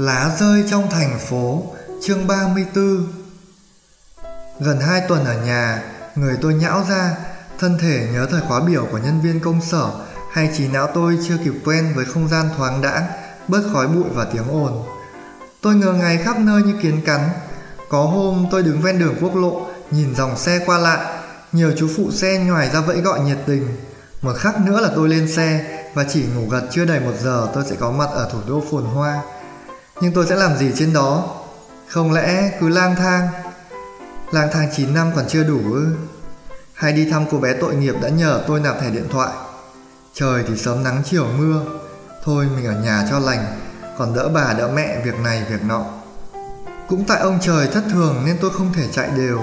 Lá rơi trong thành phố, chương 34 Gần 2 tuần ở nhà, người tôi nhão ra, thân thể nhớ thời khóa biểu của nhân viên công sở hay trí não tôi chưa kịp quen với không gian thoáng đãng, bớt khói bụi và tiếng ồn. Tôi ngờ ngày khắp nơi như kiến cắn. Có hôm tôi đứng ven đường quốc lộ, nhìn dòng xe qua lại, nhiều chú phụ xe nhoài ra vẫy gọi nhiệt tình. Một khắc nữa là tôi lên xe và chỉ ngủ gật chưa đầy một giờ tôi sẽ có mặt ở thủ đô phồn hoa. Nhưng tôi sẽ làm gì trên đó? Không lẽ cứ lang thang? Lang thang 9 năm còn chưa đủ ư? Hay đi thăm cô bé tội nghiệp đã nhờ tôi nạp thẻ điện thoại? Trời thì sớm nắng chiều mưa. Thôi mình ở nhà cho lành, còn đỡ bà đỡ mẹ việc này việc nọ. Cũng tại ông trời thất thường nên tôi không thể chạy đều.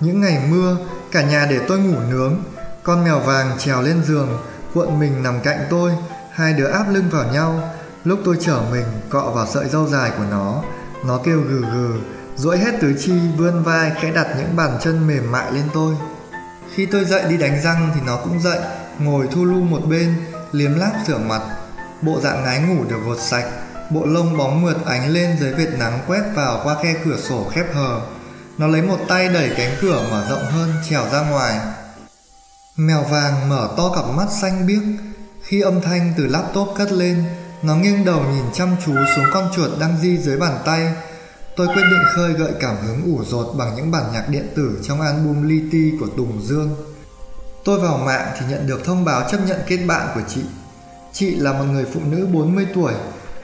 Những ngày mưa, cả nhà để tôi ngủ nướng. Con mèo vàng trèo lên giường, cuộn mình nằm cạnh tôi, hai đứa áp lưng vào nhau. Lúc tôi trở mình cọ vào sợi râu dài của nó, nó kêu gừ gừ, duỗi hết tứ chi vươn vai khẽ đặt những bàn chân mềm mại lên tôi. Khi tôi dậy đi đánh răng thì nó cũng dậy, ngồi thu lu một bên, liếm láp rửa mặt. Bộ dạng ngái ngủ được vột sạch, bộ lông bóng mượt ánh lên dưới vệt nắng quét vào qua khe cửa sổ khép hờ. Nó lấy một tay đẩy cánh cửa mở rộng hơn trèo ra ngoài. Mèo vàng mở to cặp mắt xanh biếc. Khi âm thanh từ laptop cất lên, nó nghiêng đầu nhìn chăm chú xuống con chuột đang di dưới bàn tay. Tôi quyết định khơi gợi cảm hứng ủ rột bằng những bản nhạc điện tử trong album li ti của Tùng Dương. Tôi vào mạng thì nhận được thông báo chấp nhận kết bạn của chị. Chị là một người phụ nữ 40 tuổi.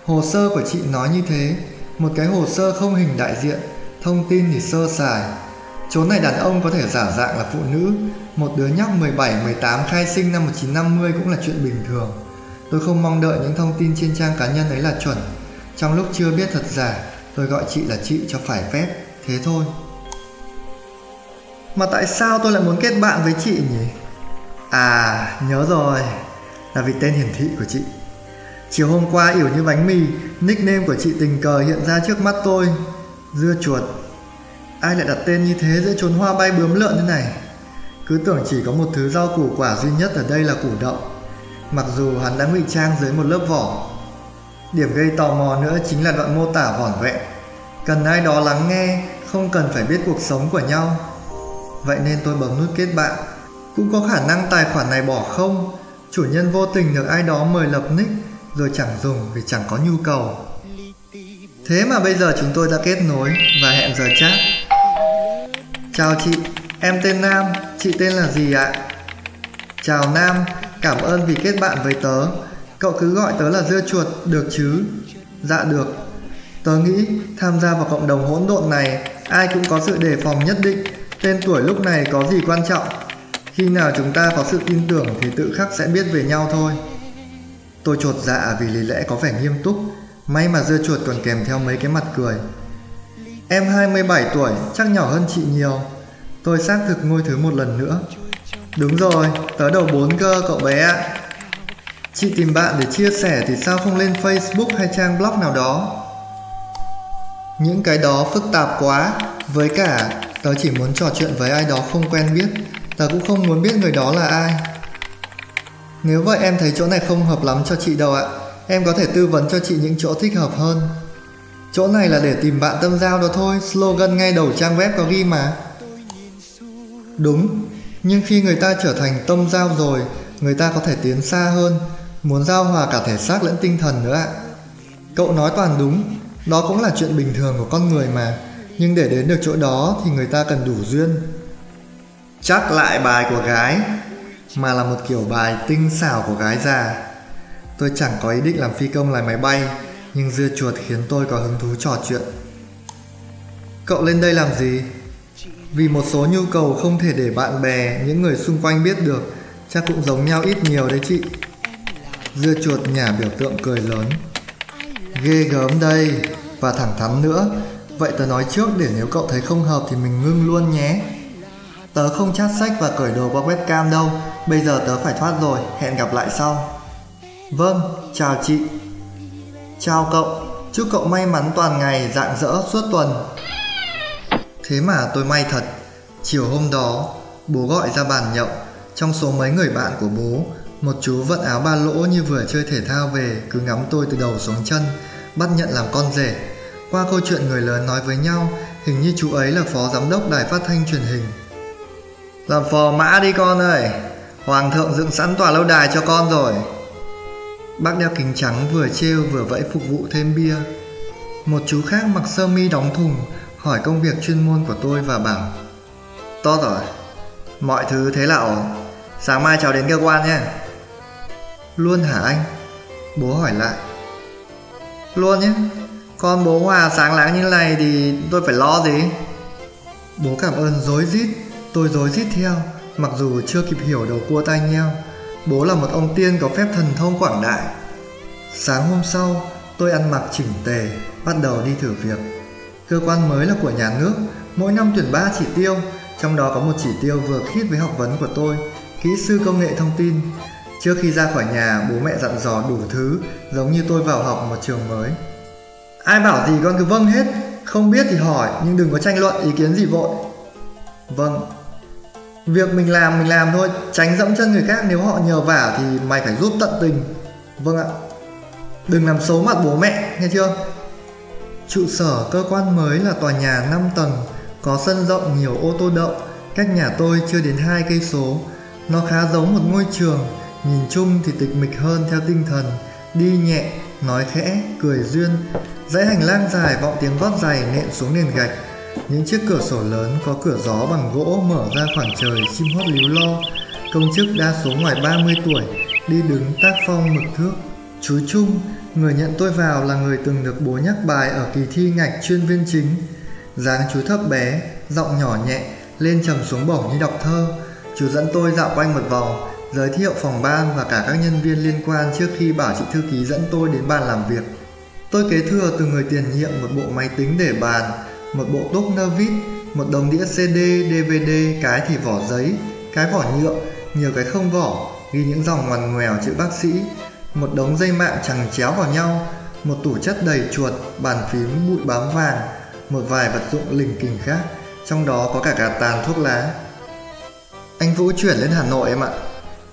Hồ sơ của chị nói như thế, một cái hồ sơ không hình đại diện, thông tin thì sơ sài. Chỗ này đàn ông có thể giả dạng là phụ nữ, một đứa nhóc 17, 18 khai sinh năm 1950 cũng là chuyện bình thường. Tôi không mong đợi những thông tin trên trang cá nhân ấy là chuẩn. Trong lúc chưa biết thật giả, tôi gọi chị là chị cho phải phép, thế thôi. Mà tại sao tôi lại muốn kết bạn với chị nhỉ? À, nhớ rồi, là vì tên hiển thị của chị. Chiều hôm qua yểu như bánh mì, nickname của chị tình cờ hiện ra trước mắt tôi. Dưa chuột. Ai lại đặt tên như thế giữa chốn hoa bay bướm lượn thế này? Cứ tưởng chỉ có một thứ rau củ quả duy nhất ở đây là củ đậu mặc dù hắn đã ngụy trang dưới một lớp vỏ. Điểm gây tò mò nữa chính là đoạn mô tả vỏn vẹn. Cần ai đó lắng nghe, không cần phải biết cuộc sống của nhau. Vậy nên tôi bấm nút kết bạn. Cũng có khả năng tài khoản này bỏ không, chủ nhân vô tình được ai đó mời lập nick rồi chẳng dùng vì chẳng có nhu cầu. Thế mà bây giờ chúng tôi đã kết nối và hẹn giờ chat. Chào chị, em tên Nam, chị tên là gì ạ? Chào Nam, Cảm ơn vì kết bạn với tớ. Cậu cứ gọi tớ là dưa chuột, Được chứ? Dạ được. Tớ nghĩ tham gia vào cộng đồng hỗn độn này, Ai cũng có sự đề phòng nhất định. Tên tuổi lúc này có gì quan trọng? Khi nào chúng ta có sự tin tưởng Thì tự khắc sẽ biết về nhau thôi. Tôi chột dạ vì lý lẽ có vẻ nghiêm túc. May mà dưa chuột còn kèm theo mấy cái mặt cười. Em 27 tuổi, Chắc nhỏ hơn chị nhiều. Tôi xác thực ngôi thứ một lần nữa. Đúng rồi, tớ đầu 4 cơ cậu bé ạ. Chị tìm bạn để chia sẻ thì sao không lên Facebook hay trang blog nào đó? Những cái đó phức tạp quá, với cả tớ chỉ muốn trò chuyện với ai đó không quen biết, tớ cũng không muốn biết người đó là ai. Nếu vậy em thấy chỗ này không hợp lắm cho chị đâu ạ, em có thể tư vấn cho chị những chỗ thích hợp hơn. Chỗ này là để tìm bạn tâm giao đó thôi, slogan ngay đầu trang web có ghi mà. Đúng, nhưng khi người ta trở thành tâm giao rồi, người ta có thể tiến xa hơn, muốn giao hòa cả thể xác lẫn tinh thần nữa ạ. Cậu nói toàn đúng, đó cũng là chuyện bình thường của con người mà, nhưng để đến được chỗ đó thì người ta cần đủ duyên. Chắc lại bài của gái, mà là một kiểu bài tinh xảo của gái già. Tôi chẳng có ý định làm phi công lái máy bay, nhưng dưa chuột khiến tôi có hứng thú trò chuyện. Cậu lên đây làm gì? Vì một số nhu cầu không thể để bạn bè, những người xung quanh biết được, chắc cũng giống nhau ít nhiều đấy chị. Dưa chuột nhả biểu tượng cười lớn. Ghê gớm đây, và thẳng thắn nữa. Vậy tớ nói trước để nếu cậu thấy không hợp thì mình ngưng luôn nhé. Tớ không chát sách và cởi đồ qua webcam đâu, bây giờ tớ phải thoát rồi, hẹn gặp lại sau. Vâng, chào chị. Chào cậu, chúc cậu may mắn toàn ngày, rạng rỡ suốt tuần. Thế mà tôi may thật Chiều hôm đó Bố gọi ra bàn nhậu Trong số mấy người bạn của bố Một chú vận áo ba lỗ như vừa chơi thể thao về Cứ ngắm tôi từ đầu xuống chân Bắt nhận làm con rể Qua câu chuyện người lớn nói với nhau, hình như chú ấy là phó giám đốc đài phát thanh truyền hình. Làm phò mã đi con ơi, Hoàng thượng dựng sẵn tòa lâu đài cho con rồi. Bác đeo kính trắng vừa trêu vừa vẫy phục vụ thêm bia. Một chú khác mặc sơ mi đóng thùng hỏi công việc chuyên môn của tôi và bảo Tốt rồi, mọi thứ thế là ổn. Sáng mai cháu đến cơ quan nhé. Luôn hả anh? Bố hỏi lại. Luôn nhé, con bố Hòa sáng láng như này thì tôi phải lo gì? Bố cảm ơn dối rít, tôi dối rít theo, mặc dù chưa kịp hiểu đầu cua tai nheo. Bố là một ông tiên có phép thần thông quảng đại. Sáng hôm sau, tôi ăn mặc chỉnh tề, bắt đầu đi thử việc. Cơ quan mới là của nhà nước, mỗi năm tuyển 3 chỉ tiêu, trong đó có một chỉ tiêu vừa khít với học vấn của tôi, kỹ sư công nghệ thông tin. Trước khi ra khỏi nhà, bố mẹ dặn dò đủ thứ, giống như tôi vào học một trường mới. Ai bảo gì con cứ vâng hết, không biết thì hỏi nhưng đừng có tranh luận ý kiến gì vội. Vâng. Việc mình làm mình làm thôi, tránh dẫm chân người khác nếu họ nhờ vả thì mày phải giúp tận tình. Vâng ạ. Đừng làm xấu mặt bố mẹ, nghe chưa? Trụ sở cơ quan mới là tòa nhà 5 tầng, có sân rộng nhiều ô tô đậu, cách nhà tôi chưa đến hai cây số. Nó khá giống một ngôi trường, nhìn chung thì tịch mịch hơn theo tinh thần, đi nhẹ, nói khẽ, cười duyên. Dãy hành lang dài vọng tiếng gót giày nện xuống nền gạch. Những chiếc cửa sổ lớn có cửa gió bằng gỗ mở ra khoảng trời chim hót líu lo. Công chức đa số ngoài 30 tuổi, đi đứng tác phong mực thước. Chú Trung, người nhận tôi vào là người từng được bố nhắc bài ở kỳ thi ngạch chuyên viên chính. dáng chú thấp bé, giọng nhỏ nhẹ, lên trầm xuống bổng như đọc thơ. Chú dẫn tôi dạo quanh một vòng, giới thiệu phòng ban và cả các nhân viên liên quan trước khi bảo chị thư ký dẫn tôi đến bàn làm việc. Tôi kế thừa từ người tiền nhiệm một bộ máy tính để bàn, một bộ túc nơ vít, một đống đĩa CD, DVD, cái thì vỏ giấy, cái vỏ nhựa, nhiều cái không vỏ, ghi những dòng ngoằn ngoèo chữ bác sĩ, một đống dây mạng chằng chéo vào nhau, một tủ chất đầy chuột, bàn phím bụi bám vàng, một vài vật dụng lình kình khác, trong đó có cả cả tàn thuốc lá. Anh Vũ chuyển lên Hà Nội em ạ.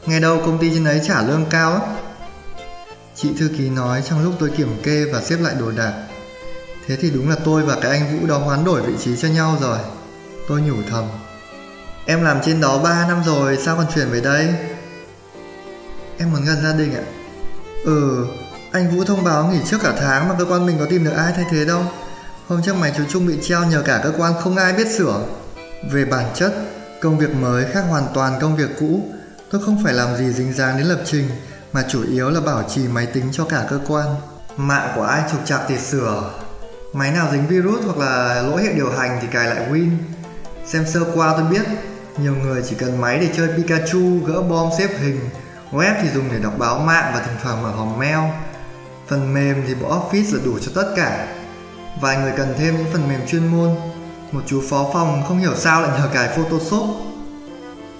Nghe đâu công ty trên ấy trả lương cao á. Chị thư ký nói trong lúc tôi kiểm kê và xếp lại đồ đạc. Thế thì đúng là tôi và cái anh Vũ đó hoán đổi vị trí cho nhau rồi. Tôi nhủ thầm. Em làm trên đó 3 năm rồi, sao còn chuyển về đây? Em muốn gần gia đình ạ. Ừ, anh Vũ thông báo nghỉ trước cả tháng mà cơ quan mình có tìm được ai thay thế đâu. Hôm trước mày chú Trung bị treo nhờ cả cơ quan không ai biết sửa. Về bản chất, công việc mới khác hoàn toàn công việc cũ. Tôi không phải làm gì dính dáng đến lập trình, mà chủ yếu là bảo trì máy tính cho cả cơ quan. Mạng của ai trục trặc thì sửa. Máy nào dính virus hoặc là lỗi hệ điều hành thì cài lại Win. Xem sơ qua tôi biết, nhiều người chỉ cần máy để chơi Pikachu, gỡ bom xếp hình, Web thì dùng để đọc báo mạng và thỉnh thoảng mở hòm mail. Phần mềm thì bộ Office là đủ cho tất cả. Vài người cần thêm những phần mềm chuyên môn. Một chú phó phòng không hiểu sao lại nhờ cài Photoshop.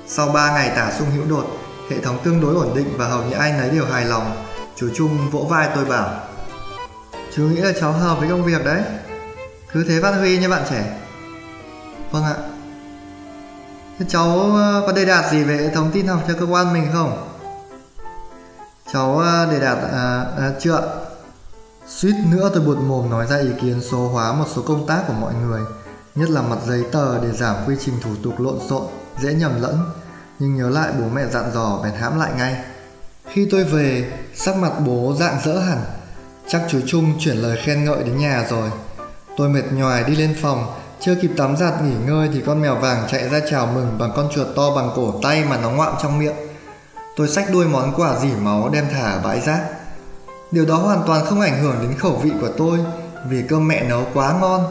Sau 3 ngày tả sung hữu đột, hệ thống tương đối ổn định và hầu như ai nấy đều hài lòng. Chú Trung vỗ vai tôi bảo Chú nghĩ là cháu hợp với công việc đấy Cứ thế phát huy như bạn trẻ Vâng ạ Thế cháu ờ, có đề đạt gì về hệ thống tin học cho cơ quan mình không? Cháu à, để đạt à, à, chưa suýt nữa tôi buột mồm nói ra ý kiến số hóa một số công tác của mọi người nhất là mặt giấy tờ để giảm quy trình thủ tục lộn xộn dễ nhầm lẫn. Nhưng nhớ lại bố mẹ dặn dò bèn hãm lại ngay. Khi tôi về sắc mặt bố dạng dỡ hẳn. Chắc chú trung chuyển lời khen ngợi đến nhà rồi. Tôi mệt nhoài đi lên phòng chưa kịp tắm giặt nghỉ ngơi thì con mèo vàng chạy ra chào mừng bằng con chuột to bằng cổ tay mà nó ngoạm trong miệng. Tôi xách đuôi món quà dỉ máu đem thả bãi rác. Điều đó hoàn toàn không ảnh hưởng đến khẩu vị của tôi vì cơm mẹ nấu quá ngon.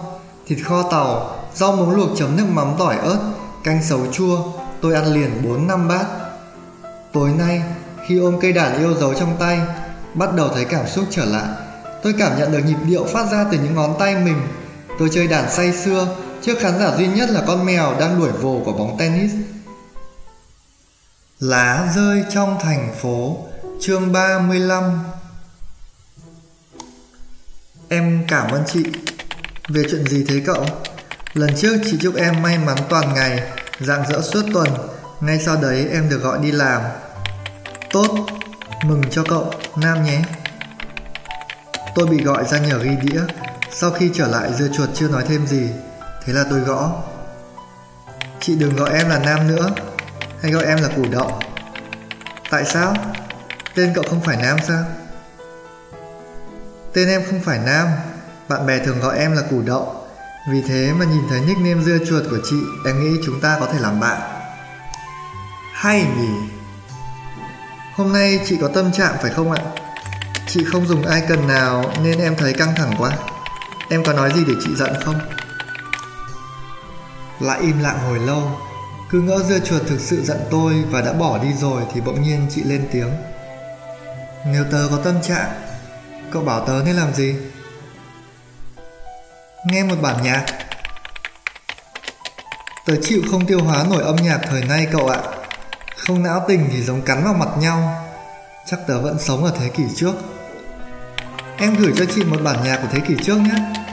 Thịt kho tàu, rau muống luộc chấm nước mắm tỏi ớt, canh sấu chua, tôi ăn liền 4 năm bát. Tối nay, khi ôm cây đàn yêu dấu trong tay, bắt đầu thấy cảm xúc trở lại. Tôi cảm nhận được nhịp điệu phát ra từ những ngón tay mình. Tôi chơi đàn say xưa, trước khán giả duy nhất là con mèo đang đuổi vồ của bóng tennis. Lá rơi trong thành phố, Chương 35 Em cảm ơn chị. Về chuyện gì thế cậu? Lần trước chị chúc em may mắn toàn ngày Dạng dỡ suốt tuần. Ngay sau đấy em được gọi đi làm. Tốt. Mừng cho cậu, Nam nhé. Tôi bị gọi ra nhờ ghi đĩa. Sau khi trở lại, dưa chuột chưa nói thêm gì. Thế là tôi gõ. Chị đừng gọi em là Nam nữa. Anh gọi em là củ đậu Tại sao? Tên cậu không phải Nam sao? Tên em không phải Nam Bạn bè thường gọi em là củ đậu Vì thế mà nhìn thấy nickname dưa chuột của chị, Em nghĩ chúng ta có thể làm bạn Hay nhỉ Hôm nay chị có tâm trạng phải không ạ? Chị không dùng icon nào nên em thấy căng thẳng quá Em có nói gì để chị giận không? Lại im lặng hồi lâu cứ ngỡ dưa chuột thực sự giận tôi và đã bỏ đi rồi thì bỗng nhiên chị lên tiếng. Nếu tớ có tâm trạng, Cậu bảo tớ nên làm gì? Nghe một bản nhạc. Tớ chịu không tiêu hóa nổi âm nhạc thời nay cậu ạ. Không não tình thì giống cắn vào mặt nhau. Chắc tớ vẫn sống ở thế kỷ trước. Em gửi cho chị một bản nhạc của thế kỷ trước nhé.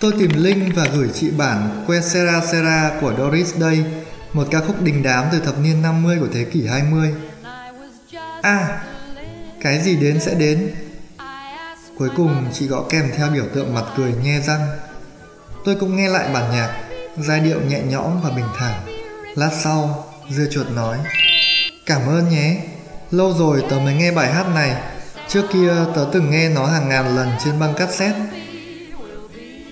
Tôi tìm link và gửi chị bản Que Sera Sera của Doris Day, một ca khúc đình đám từ thập niên 50 của thế kỷ 20. À, cái gì đến sẽ đến. Cuối cùng chị gõ kèm theo biểu tượng mặt cười nhe răng. Tôi cũng nghe lại bản nhạc, giai điệu nhẹ nhõm và bình thản. Lát sau, dưa chuột nói Cảm ơn nhé, lâu rồi tớ mới nghe bài hát này. Trước kia tớ từng nghe nó hàng ngàn lần trên băng cassette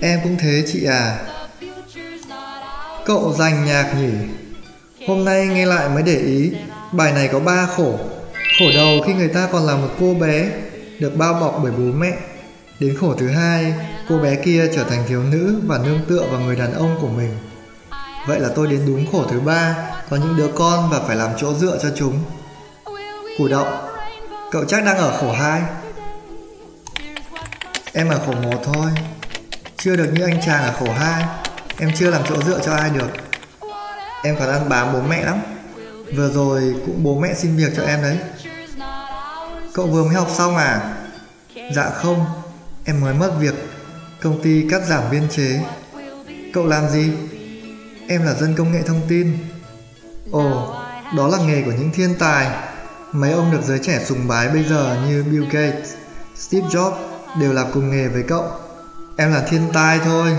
Em cũng thế chị à. Cậu dành nhạc nhỉ? Hôm nay nghe lại mới để ý, Bài này có ba khổ. Khổ đầu khi người ta còn là một cô bé, Được bao bọc bởi bố mẹ. Đến khổ thứ hai, Cô bé kia trở thành thiếu nữ Và nương tựa vào người đàn ông của mình. Vậy là tôi đến đúng khổ thứ ba, Có những đứa con và phải làm chỗ dựa cho chúng. Củ động Cậu chắc đang ở khổ hai. Em ở khổ một thôi chưa được như anh chàng ở khổ hai. Em chưa làm chỗ dựa cho ai được. Em còn ăn bám bố mẹ lắm. Vừa rồi cũng bố mẹ xin việc cho em đấy. Cậu vừa mới học xong à? Dạ không, Em mới mất việc. Công ty cắt giảm biên chế. Cậu làm gì? Em là dân công nghệ thông tin. Ồ, Đó là nghề của những thiên tài. Mấy ông được giới trẻ sùng bái bây giờ như Bill Gates, Steve Jobs đều làm cùng nghề với cậu. Em là thiên tai thôi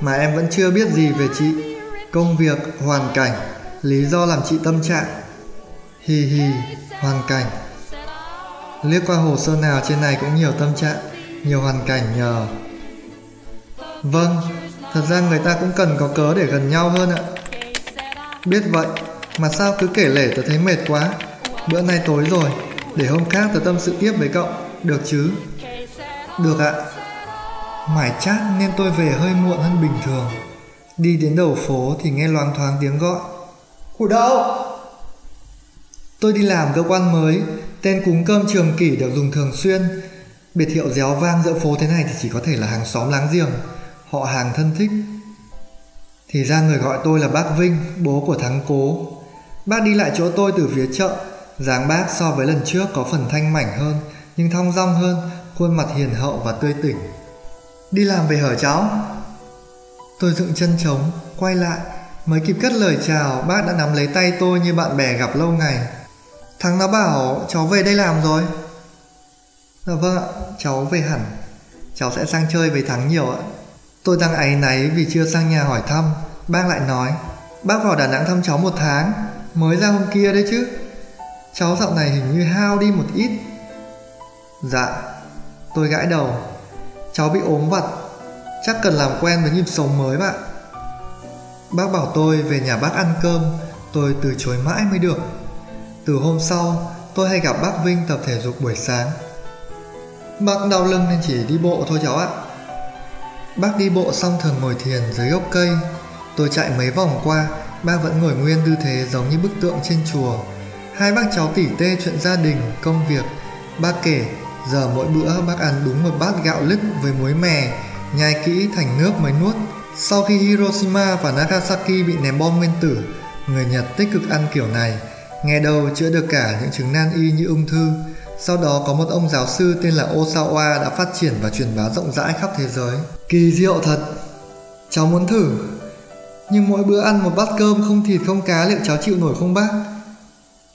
Mà em vẫn chưa biết gì về chị. Công việc, hoàn cảnh Lý do làm chị tâm trạng. Hì hì, hoàn cảnh. Liếc qua hồ sơ nào trên này cũng nhiều tâm trạng Nhiều hoàn cảnh nhờ. Vâng, thật ra người ta cũng cần có cớ để gần nhau hơn ạ. Biết vậy, mà sao cứ kể lể tớ thấy mệt quá. Bữa nay tối rồi, để hôm khác tớ tâm sự tiếp với cậu, được chứ? Được ạ. Mải chát nên tôi về hơi muộn hơn bình thường. Đi đến đầu phố thì nghe loáng thoáng tiếng gọi. Củ đậu! Tôi đi làm cơ quan mới Tên cúng cơm trường kỷ được dùng thường xuyên. Biệt hiệu réo vang giữa phố thế này thì chỉ có thể là hàng xóm láng giềng. Họ hàng thân thích. Thì ra người gọi tôi là bác Vinh, bố của Thắng Cố. Bác đi lại chỗ tôi từ phía chợ. Dáng bác so với lần trước có phần thanh mảnh hơn Nhưng thong dong hơn Khuôn mặt hiền hậu và tươi tỉnh Đi làm về hở cháu? Tôi dựng chân trống, Quay lại. Mới kịp cất lời chào, Bác đã nắm lấy tay tôi như bạn bè gặp lâu ngày. Thằng nó bảo, cháu về đây làm rồi. Dạ vâng ạ, Cháu về hẳn. Cháu sẽ sang chơi với Thắng nhiều ạ. Tôi đang áy náy vì chưa sang nhà hỏi thăm. Bác lại nói, Bác vào Đà Nẵng thăm cháu một tháng, Mới ra hôm kia đấy chứ. Cháu dạo này hình như hao đi một ít. Dạ Tôi gãi đầu. Cháu bị ốm vặt. Chắc cần làm quen với nhịp sống mới bạn. Bác bảo tôi về nhà bác ăn cơm Tôi từ chối mãi mới được. Từ hôm sau Tôi hay gặp bác Vinh tập thể dục buổi sáng. Bác đau lưng nên chỉ đi bộ thôi cháu ạ. Bác đi bộ xong thường ngồi thiền dưới gốc cây. Tôi chạy mấy vòng qua Bác vẫn ngồi nguyên tư thế giống như bức tượng trên chùa. Hai bác cháu tỉ tê chuyện gia đình, công việc. Bác kể Giờ mỗi bữa bác ăn đúng một bát gạo lứt với muối mè, nhai kỹ thành nước mới nuốt. Sau khi Hiroshima và Nagasaki bị ném bom nguyên tử, người Nhật tích cực ăn kiểu này, nghe đâu chữa được cả những chứng nan y như ung thư. Sau đó có một ông giáo sư tên là Osawa đã phát triển và truyền bá rộng rãi khắp thế giới. Kỳ diệu thật! Cháu muốn thử. Nhưng mỗi bữa ăn một bát cơm không thịt không cá liệu cháu chịu nổi không bác?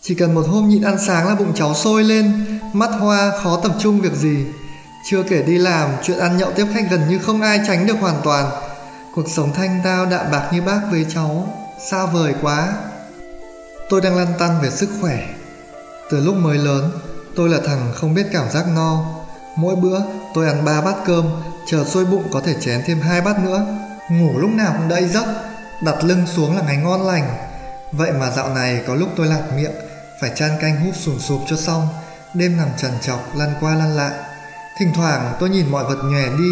Chỉ cần một hôm nhịn ăn sáng là bụng cháu sôi lên, mắt hoa khó tập trung việc gì. Chưa kể đi làm, chuyện ăn nhậu tiếp khách gần như không ai tránh được hoàn toàn. Cuộc sống thanh tao đạm bạc như bác với cháu, xa vời quá. Tôi đang lăn tăn về sức khỏe. Từ lúc mới lớn, tôi là thằng không biết cảm giác no. Mỗi bữa tôi ăn ba bát cơm, chờ sôi bụng có thể chén thêm hai bát nữa. Ngủ lúc nào cũng đẫy giấc, đặt lưng xuống là ngày ngon lành. Vậy mà dạo này có lúc tôi lạc miệng, phải chan canh hút sùn sụp cho xong, đêm nằm trằn trọc lăn qua lăn lại. Thỉnh thoảng tôi nhìn mọi vật nhòe đi,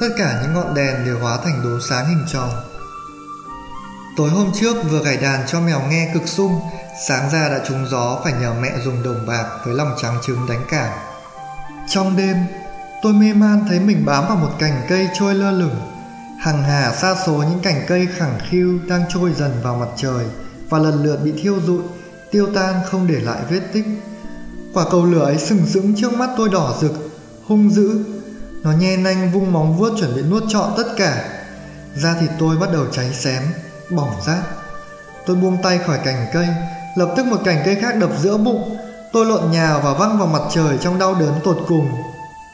tất cả những ngọn đèn đều hóa thành đốm sáng hình tròn. Tối hôm trước vừa gảy đàn cho mèo nghe cực sung, sáng ra đã trúng gió phải nhờ mẹ dùng đồng bạc với lòng trắng trứng đánh cả. Trong đêm, tôi mê man thấy mình bám vào một cành cây trôi lơ lửng. Hằng hà xa số những cành cây khẳng khiu đang trôi dần vào mặt trời và lần lượt bị thiêu rụi, tiêu tan không để lại vết tích. Quả cầu lửa ấy sừng sững trước mắt tôi đỏ rực, hung dữ. Nó nhe nanh vung móng vuốt chuẩn bị nuốt trọn tất cả. Da thịt tôi bắt đầu cháy xém, bỏng rát. Tôi buông tay khỏi cành cây, lập tức một cành cây khác đập giữa bụng. Tôi lộn nhào và văng vào mặt trời trong đau đớn tột cùng.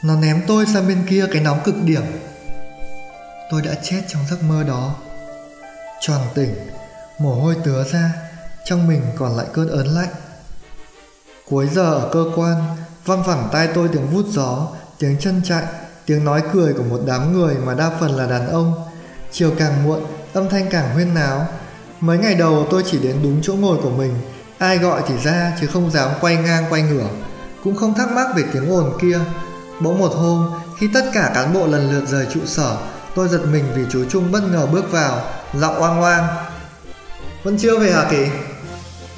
Nó ném tôi sang bên kia cái nóng cực điểm. Tôi đã chết trong giấc mơ đó. Tròn tỉnh, mồ hôi tứa ra, trong mình còn lại cơn ớn lạnh. Cuối giờ ở cơ quan, văng vẳng tai tôi tiếng vút gió, tiếng chân chạy, tiếng nói cười của một đám người mà đa phần là đàn ông. Chiều càng muộn, âm thanh càng huyên náo. Mấy ngày đầu tôi chỉ đến đúng chỗ ngồi của mình, ai gọi thì ra chứ không dám quay ngang quay ngửa, cũng không thắc mắc về tiếng ồn kia. Bỗng một hôm, khi tất cả cán bộ lần lượt rời trụ sở, tôi giật mình vì chú Trung bất ngờ bước vào, giọng oang oang. Vẫn chưa về hả Kỳ?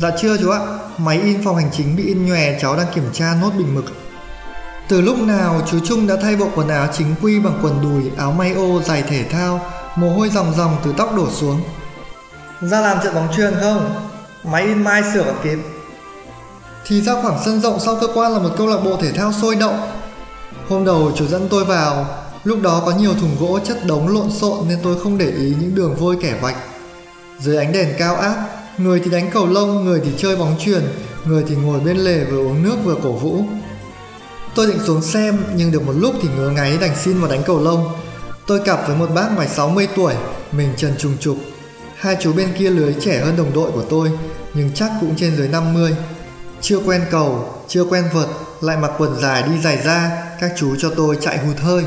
Dạ chưa chú ạ, máy in phòng hành chính bị in nhòe cháu đang kiểm tra nốt bình mực. Từ lúc nào chú Trung đã thay bộ quần áo chính quy bằng quần đùi, áo may ô, giày thể thao, mồ hôi ròng ròng từ tóc đổ xuống. Ra làm trận bóng truyền không? Máy in mai sửa còn kịp. Thì ra khoảng sân rộng sau cơ quan là một câu lạc bộ thể thao sôi động. Hôm đầu chủ dẫn tôi vào, lúc đó có nhiều thùng gỗ chất đống lộn xộn nên tôi không để ý những đường vôi kẻ vạch. Dưới ánh đèn cao áp, người thì đánh cầu lông, người thì chơi bóng chuyền, người thì ngồi bên lề vừa uống nước vừa cổ vũ. Tôi định xuống xem nhưng được một lúc thì ngứa ngáy đành xin vào đánh cầu lông. Tôi cặp với một bác ngoài 60 tuổi, mình trần trùng trục. Hai chú bên kia lưới trẻ hơn đồng đội của tôi, nhưng chắc cũng trên dưới 50. Chưa quen cầu, chưa quen vợt, lại mặc quần dài đi dài ra, các chú cho tôi chạy hụt hơi.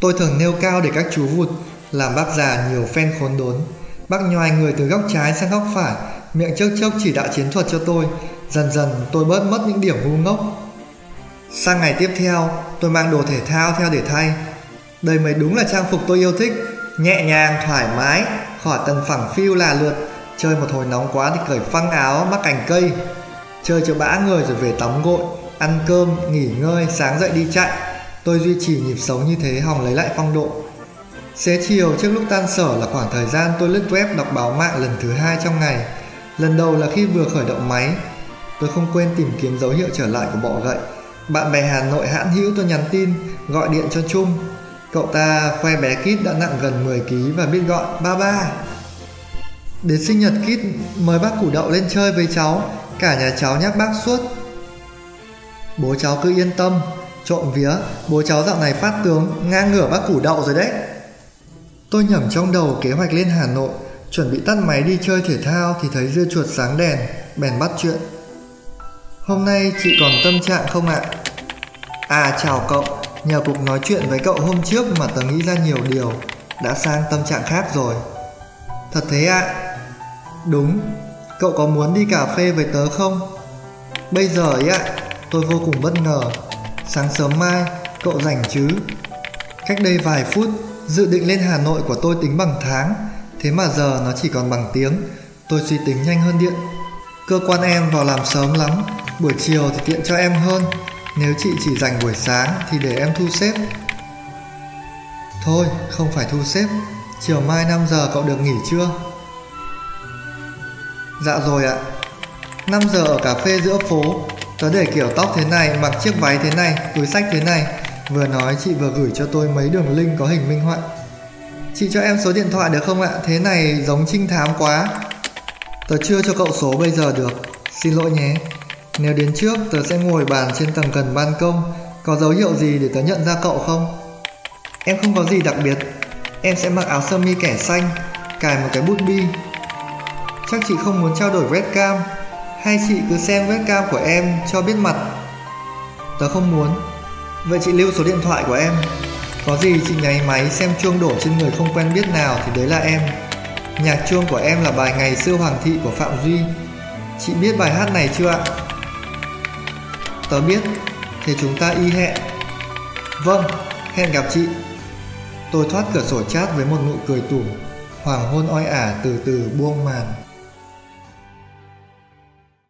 Tôi thường nêu cao để các chú vụt, làm bác già nhiều phen khốn đốn. Bác nhoài người từ góc trái sang góc phải, miệng chốc chốc chỉ đạo chiến thuật cho tôi. Dần dần tôi bớt mất những điểm ngu ngốc. Sang ngày tiếp theo, tôi mang đồ thể thao theo để thay. Đây mới đúng là trang phục tôi yêu thích, nhẹ nhàng, thoải mái, khỏi tầng phẳng phiu là lượt. Chơi một hồi nóng quá thì cởi phăng áo, mắc cành cây. Chơi cho bã người rồi về tắm gội, ăn cơm, nghỉ ngơi, sáng dậy đi chạy. Tôi duy trì nhịp sống như thế hòng lấy lại phong độ. Xế chiều trước lúc tan sở là khoảng thời gian tôi lướt web đọc báo mạng lần thứ hai trong ngày. Lần đầu là khi vừa khởi động máy. Tôi không quên tìm kiếm dấu hiệu trở lại của bọ gậy. Bạn bè Hà Nội hãn hữu tôi nhắn tin, gọi điện cho Trung. Cậu ta khoe bé Kít đã nặng gần 10 kg và biết gọi ba ba. Đến sinh nhật Kít mời bác củ đậu lên chơi với cháu, cả nhà cháu nhắc bác suốt. Bố cháu cứ yên tâm, trộm vía, bố cháu dạo này phát tướng ngang ngửa bác củ đậu rồi đấy. Tôi nhẩm trong đầu kế hoạch lên Hà Nội, chuẩn bị tắt máy đi chơi thể thao thì thấy dưa chuột sáng đèn, bèn bắt chuyện. Hôm nay chị còn tâm trạng không ạ? À chào cậu, nhờ cuộc nói chuyện với cậu hôm trước mà tớ nghĩ ra nhiều điều, đã sang tâm trạng khác rồi. Thật thế ạ? Đúng, cậu có muốn đi cà phê với tớ không? Bây giờ ấy ạ, tôi vô cùng bất ngờ. Sáng sớm mai, cậu rảnh chứ? Cách đây vài phút, Dự định lên Hà Nội của tôi tính bằng tháng, thế mà giờ nó chỉ còn bằng tiếng. Tôi suy tính nhanh hơn điện. Cơ quan em vào làm sớm lắm, buổi chiều thì tiện cho em hơn. Nếu chị chỉ dành buổi sáng thì để em thu xếp. Thôi, không phải thu xếp. Chiều mai 5 giờ cậu được nghỉ chưa? Dạ rồi ạ. 5 giờ ở cà phê giữa phố, tớ để kiểu tóc thế này, mặc chiếc váy thế này, túi sách thế này, Vừa nói chị vừa gửi cho tôi mấy đường link có hình minh họa Chị cho em số điện thoại được không ạ? Thế này giống trinh thám quá Tớ chưa cho cậu số bây giờ được Xin lỗi nhé Nếu đến trước tớ sẽ ngồi bàn trên tầng gần ban công có dấu hiệu gì để tớ nhận ra cậu không? Em không có gì đặc biệt. Em sẽ mặc áo sơ mi kẻ xanh, cài một cái bút bi. Chắc chị không muốn trao đổi webcam, hay chị cứ xem webcam của em cho biết mặt? Tớ không muốn. Vậy chị lưu số điện thoại của em. Có gì chị nháy máy xem chuông đổ trên người không quen biết nào thì đấy là em. Nhạc chuông của em là bài Ngày xưa Hoàng thị của Phạm Duy. Chị biết bài hát này chưa ạ? Tớ biết, thì chúng ta y hẹn. Vâng, hẹn gặp chị. Tôi thoát cửa sổ chat với một nụ cười tủm. Hoàng hôn oi ả từ từ buông màn.